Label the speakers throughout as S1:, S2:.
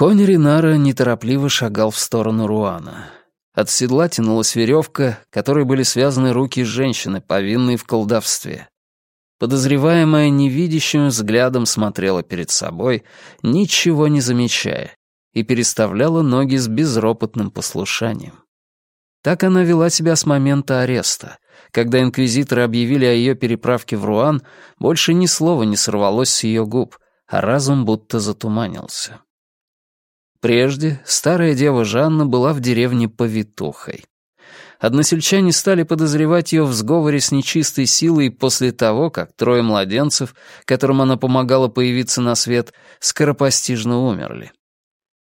S1: Конь Ринара неторопливо шагал в сторону Руана. От седла тянулась веревка, которой были связаны руки женщины, повинной в колдовстве. Подозреваемая невидящим взглядом смотрела перед собой, ничего не замечая, и переставляла ноги с безропотным послушанием. Так она вела себя с момента ареста. Когда инквизиторы объявили о ее переправке в Руан, больше ни слова не сорвалось с ее губ, а разум будто затуманился. Прежде старая дева Жанна была в деревне повитухой. Односельчане стали подозревать ее в сговоре с нечистой силой после того, как трое младенцев, которым она помогала появиться на свет, скоропостижно умерли.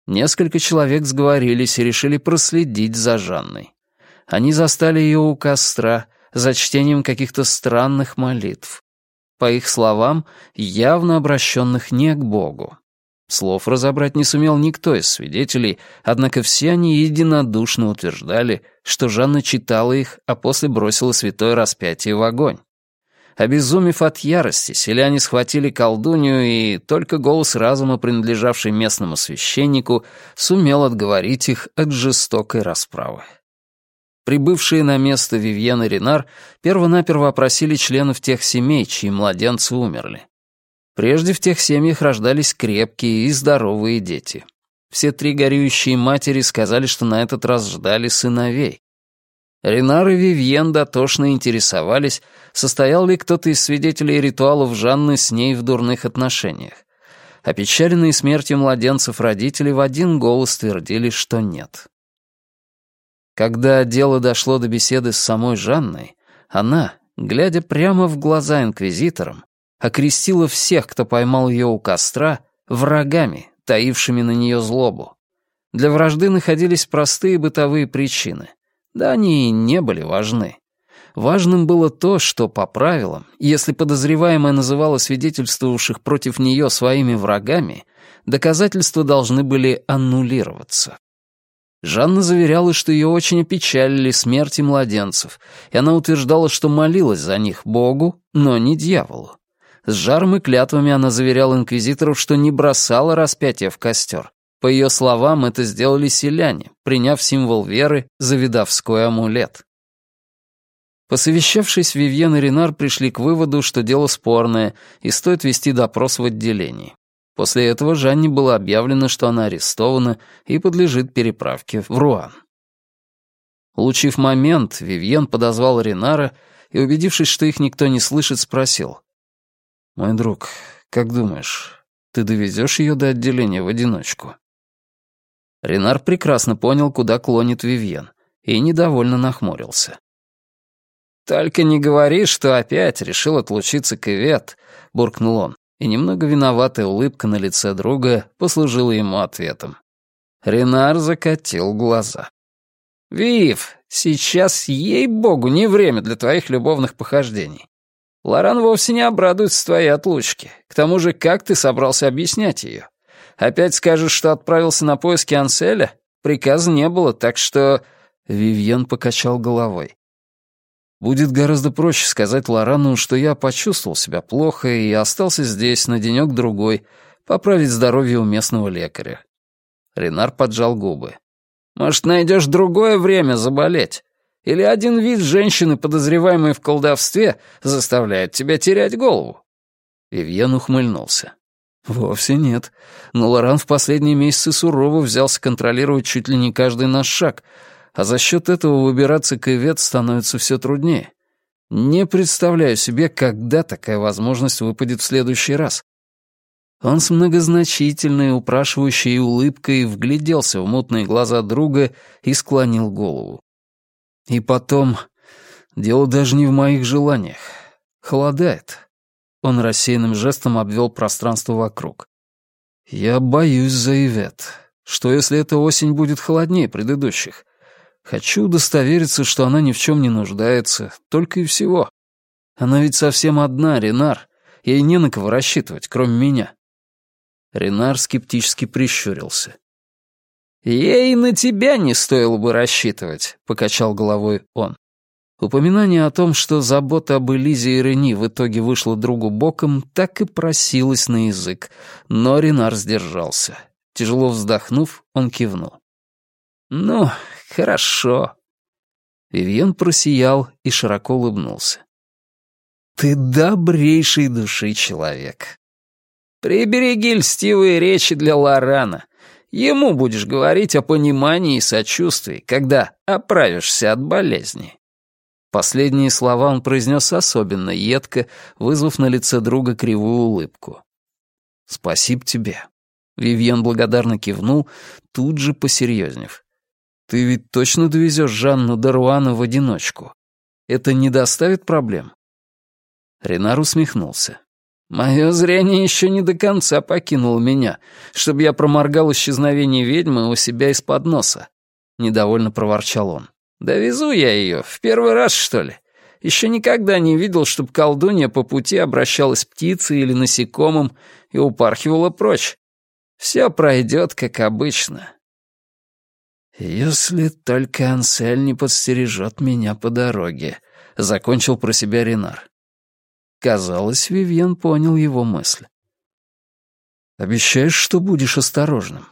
S1: Несколько человек сговорились и решили проследить за Жанной. Они застали ее у костра за чтением каких-то странных молитв. По их словам, явно обращенных не к Богу. Слов разобрать не сумел никто из свидетелей, однако все они единодушно утверждали, что Жанна читала их, а после бросила святое распятие в огонь. Обезумев от ярости, селяне схватили колдунью, и только голос разума, принадлежавший местному священнику, сумел отговорить их от жестокой расправы. Прибывшие на место Вивьен и Ренар первонаперво опросили членов тех семей, чьи младенцы умерли. Прежде в тех семьях рождались крепкие и здоровые дети. Все три горюющие матери сказали, что на этот раз ждали сыновей. Ренар и Вивьен дотошно интересовались, состоял ли кто-то из свидетелей ритуалов Жанны с ней в дурных отношениях. Опечаленные смертью младенцев родители в один голос твердили, что нет. Когда дело дошло до беседы с самой Жанной, она, глядя прямо в глаза инквизиторам, окрестила всех, кто поймал ее у костра, врагами, таившими на нее злобу. Для вражды находились простые бытовые причины. Да они и не были важны. Важным было то, что по правилам, если подозреваемая называла свидетельствовавших против нее своими врагами, доказательства должны были аннулироваться. Жанна заверяла, что ее очень опечалили смерти младенцев, и она утверждала, что молилась за них Богу, но не дьяволу. С жаром и клятвами она заверяла инквизиторов, что не бросала распятие в костер. По ее словам, это сделали селяне, приняв символ веры за видовской амулет. Посовещавшись, Вивьен и Ренар пришли к выводу, что дело спорное, и стоит вести допрос в отделении. После этого Жанне было объявлено, что она арестована и подлежит переправке в Руан. Улучив момент, Вивьен подозвал Ренара и, убедившись, что их никто не слышит, спросил. «Мой друг, как думаешь, ты довезешь ее до отделения в одиночку?» Ренар прекрасно понял, куда клонит Вивьен, и недовольно нахмурился. «Только не говори, что опять решил отлучиться к Ивет», — буркнул он и немного виноватая улыбка на лице друга послужила ему ответом. Ренар закатил глаза. «Вив, сейчас, ей-богу, не время для твоих любовных похождений. Лоран вовсе не обрадуется твоей отлучке. К тому же, как ты собрался объяснять ее? Опять скажешь, что отправился на поиски Анселя? Приказа не было, так что...» Вивьен покачал головой. Будет гораздо проще сказать Лорану, что я почувствовал себя плохо и остался здесь на денек-другой, поправить здоровье у местного лекаря. Ренар поджал губы. «Может, найдешь другое время заболеть? Или один вид женщины, подозреваемой в колдовстве, заставляет тебя терять голову?» Вивьен ухмыльнулся. «Вовсе нет. Но Лоран в последние месяцы сурово взялся контролировать чуть ли не каждый наш шаг, а за счет этого выбираться к Ивет становится все труднее. Не представляю себе, когда такая возможность выпадет в следующий раз. Он с многозначительной, упрашивающей улыбкой вгляделся в мутные глаза друга и склонил голову. И потом, дело даже не в моих желаниях. Холодает. Он рассеянным жестом обвел пространство вокруг. Я боюсь за Ивет. Что если эта осень будет холоднее предыдущих? Хочу удостовериться, что она ни в чем не нуждается, только и всего. Она ведь совсем одна, Ренар. Ей не на кого рассчитывать, кроме меня». Ренар скептически прищурился. «Ей на тебя не стоило бы рассчитывать», — покачал головой он. Упоминание о том, что забота об Элизе и Рени в итоге вышла другу боком, так и просилось на язык, но Ренар сдержался. Тяжело вздохнув, он кивнул. «Ну, хорошо». Вивьен просиял и широко улыбнулся. «Ты добрейший души человек. Прибереги льстивые речи для Лорана. Ему будешь говорить о понимании и сочувствии, когда оправишься от болезни». Последние слова он произнес особенно едко, вызвав на лице друга кривую улыбку. «Спасибо тебе». Вивьен благодарно кивнул, тут же посерьезнев. «Ты ведь точно довезешь Жанну до Руана в одиночку? Это не доставит проблем?» Ренар усмехнулся. «Мое зрение еще не до конца покинуло меня, чтобы я проморгал исчезновение ведьмы у себя из-под носа», — недовольно проворчал он. «Довезу я ее, в первый раз, что ли? Еще никогда не видел, чтобы колдунья по пути обращалась птицей или насекомым и упархивала прочь. Все пройдет, как обычно». «Если только Ансель не подстережет меня по дороге», — закончил про себя Ренар. Казалось, Вивьен понял его мысль. «Обещаешь, что будешь осторожным?»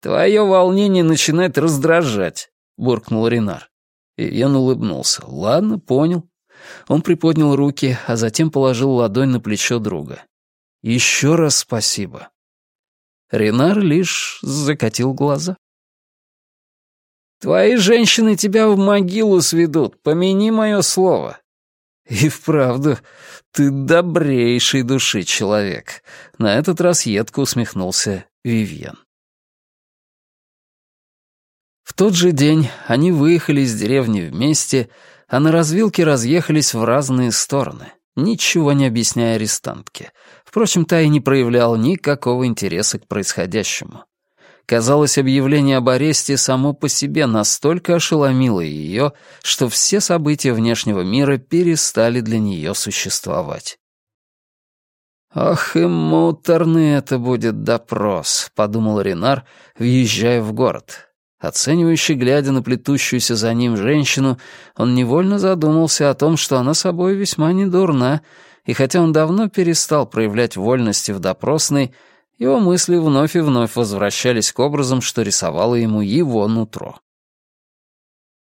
S1: «Твое волнение начинает раздражать», — буркнул Ренар. Вивьен улыбнулся. «Ладно, понял». Он приподнял руки, а затем положил ладонь на плечо друга. «Еще раз спасибо». Ренар лишь закатил глаза. «Твои женщины тебя в могилу сведут, помяни мое слово». «И вправду, ты добрейший души человек», — на этот раз едко усмехнулся Вивьен. В тот же день они выехали из деревни вместе, а на развилке разъехались в разные стороны, ничего не объясняя арестантке. Впрочем, та и не проявляла никакого интереса к происходящему. Казалось, объявление об аресте само по себе настолько ошеломило ее, что все события внешнего мира перестали для нее существовать. «Ох и муторный это будет допрос», — подумал Ренар, въезжая в город. Оценивающий, глядя на плетущуюся за ним женщину, он невольно задумался о том, что она собой весьма недурна, и хотя он давно перестал проявлять вольности в допросной, его мысли вновь и вновь возвращались к образам, что рисовало ему его нутро.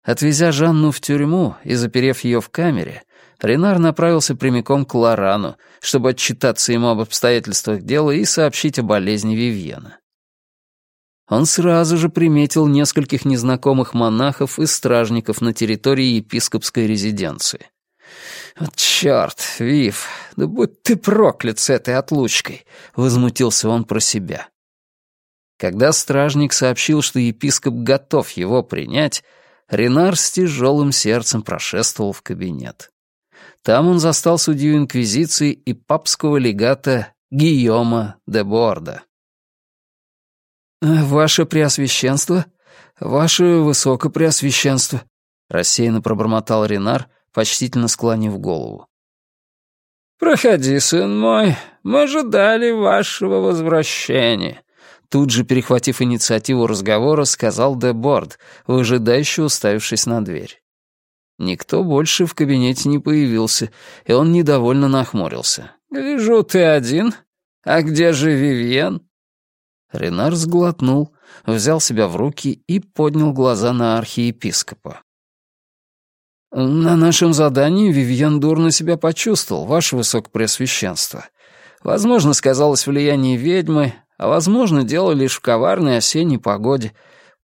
S1: Отвезя Жанну в тюрьму и заперев ее в камере, Ренар направился прямиком к Лорану, чтобы отчитаться ему об обстоятельствах дела и сообщить о болезни Вивьена. Он сразу же приметил нескольких незнакомых монахов и стражников на территории епископской резиденции. «Вот черт, Вив, да будь ты проклят с этой отлучкой!» — возмутился он про себя. Когда стражник сообщил, что епископ готов его принять, Ренар с тяжелым сердцем прошествовал в кабинет. Там он застал судью Инквизиции и папского легата Гийома де Борда. «Ваше Преосвященство, ваше Высокопреосвященство», — рассеянно пробормотал Ренар, почтительно склонив голову.
S2: «Проходи, сын мой, мы ожидали вашего возвращения»,
S1: Тут же, перехватив инициативу разговора, сказал Деборд, выжидающе уставившись на дверь. Никто больше в кабинете не появился, и он недовольно нахмурился.
S2: «Гляжу, ты один. А где же Вивьен?»
S1: Ренар сглотнул, взял себя в руки и поднял глаза на архиепископа. «На нашем задании Вивьен дурно себя почувствовал, ваше высокопреосвященство. Возможно, сказалось влияние ведьмы, а возможно, дело лишь в коварной осенней погоде.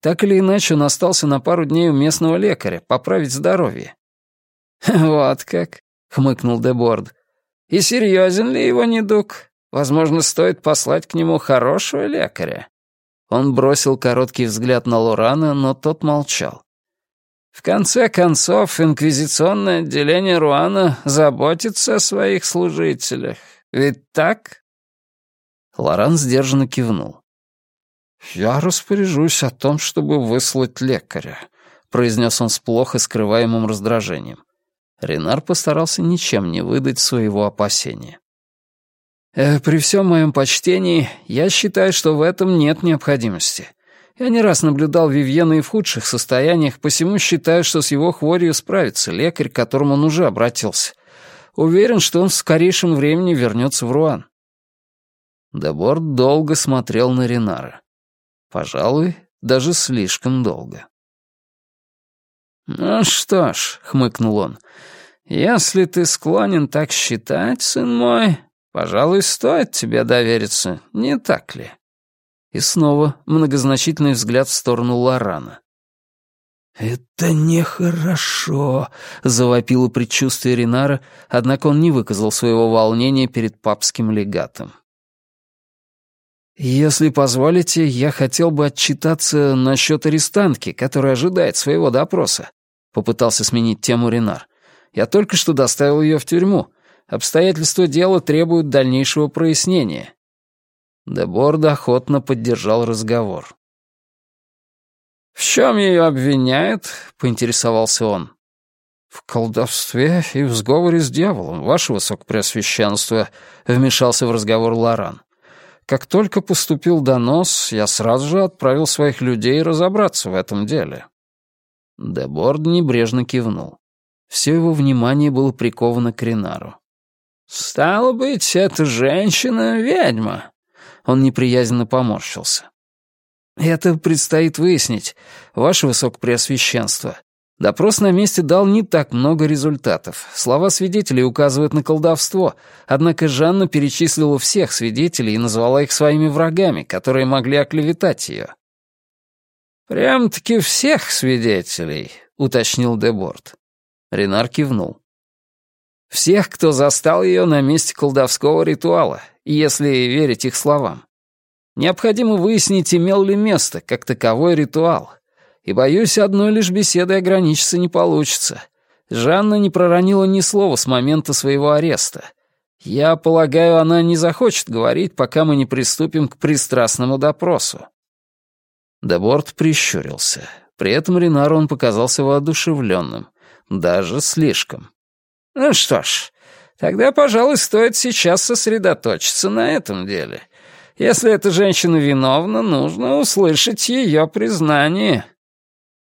S1: Так или иначе, он остался на пару дней у местного лекаря, поправить здоровье».
S2: «Вот как», — хмыкнул Деборд. «И серьезен ли его недуг? Возможно, стоит послать к нему хорошего лекаря».
S1: Он бросил короткий взгляд на Лорана, но тот молчал.
S2: В конце концов, инквизиционное отделение Руана заботится о своих служителях. Ведь так?»
S1: Лоран сдержанно кивнул.
S2: «Я распоряжусь о том, чтобы выслать лекаря», — произнес он с плохо скрываемым раздражением.
S1: Ренар постарался ничем не выдать своего опасения. «Э, «При всем моем почтении, я считаю, что в этом нет необходимости. Я не раз наблюдал Вивьена и в худших состояниях, посему считаю, что с его хворью справится лекарь, к которому он уже обратился. Уверен, что он в скорейшем времени вернется в Руан». Дебор долго смотрел на Ренара. Пожалуй, даже слишком долго.
S2: «Ну что ж», — хмыкнул он, — «если ты склонен так считать, сын мой, пожалуй, стоит тебе довериться, не так ли?»
S1: И снова многозначительный взгляд в сторону Лорана.
S2: «Это нехорошо», —
S1: завопило предчувствие Ринара, однако он не выказал своего волнения перед папским легатом. «Если позволите, я хотел бы отчитаться насчет арестантки, которая ожидает своего допроса», — попытался сменить тему Ринар. «Я только что доставил ее в тюрьму. Обстоятельства дела требуют дальнейшего прояснения». Деборд охотно поддержал разговор.
S2: «В чем ее обвиняют?» — поинтересовался он.
S1: «В колдовстве и в сговоре с дьяволом, ваше высокопреосвященство», — вмешался в разговор Лоран. «Как только поступил донос, я сразу же отправил своих людей разобраться в этом деле». Деборд небрежно кивнул. Все его внимание было приковано к Ренару.
S2: «Стало быть, эта женщина — ведьма».
S1: Он неприязненно поморщился. «Это предстоит выяснить, ваше высокопреосвященство. Допрос на месте дал не так много результатов. Слова свидетелей указывают на колдовство, однако Жанна перечислила всех свидетелей и назвала их своими врагами, которые могли оклеветать ее.
S2: «Прям-таки всех свидетелей», — уточнил Деборд.
S1: Ренар кивнул.
S2: «Всех, кто застал ее на месте колдовского ритуала, если верить их словам. Необходимо выяснить, имел ли место как таковой ритуал. И, боюсь, одной лишь беседой ограничиться не получится. Жанна не проронила ни слова с момента своего ареста. Я полагаю, она не захочет говорить, пока мы не приступим к пристрастному допросу».
S1: Деборт прищурился. При этом Ренару он показался воодушевленным. Даже слишком.
S2: «Ну что ж, тогда, пожалуй, стоит сейчас сосредоточиться на этом деле. Если эта женщина виновна, нужно услышать ее признание».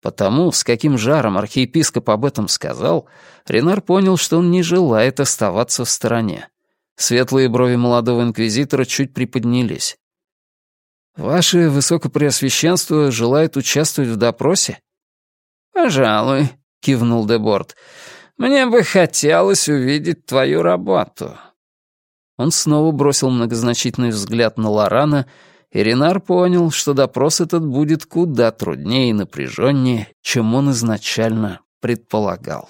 S1: Потому, с каким жаром архиепископ об этом сказал, Ренар понял, что он не желает оставаться в стороне. Светлые брови молодого инквизитора чуть приподнялись. «Ваше Высокопреосвященство желает участвовать в допросе?»
S2: «Пожалуй», — кивнул Деборт. «Мне бы хотелось увидеть твою работу.
S1: Он снова бросил многозначительный взгляд на Лорана, и Ренар понял, что допрос этот будет куда труднее и напряженнее, чем он изначально предполагал.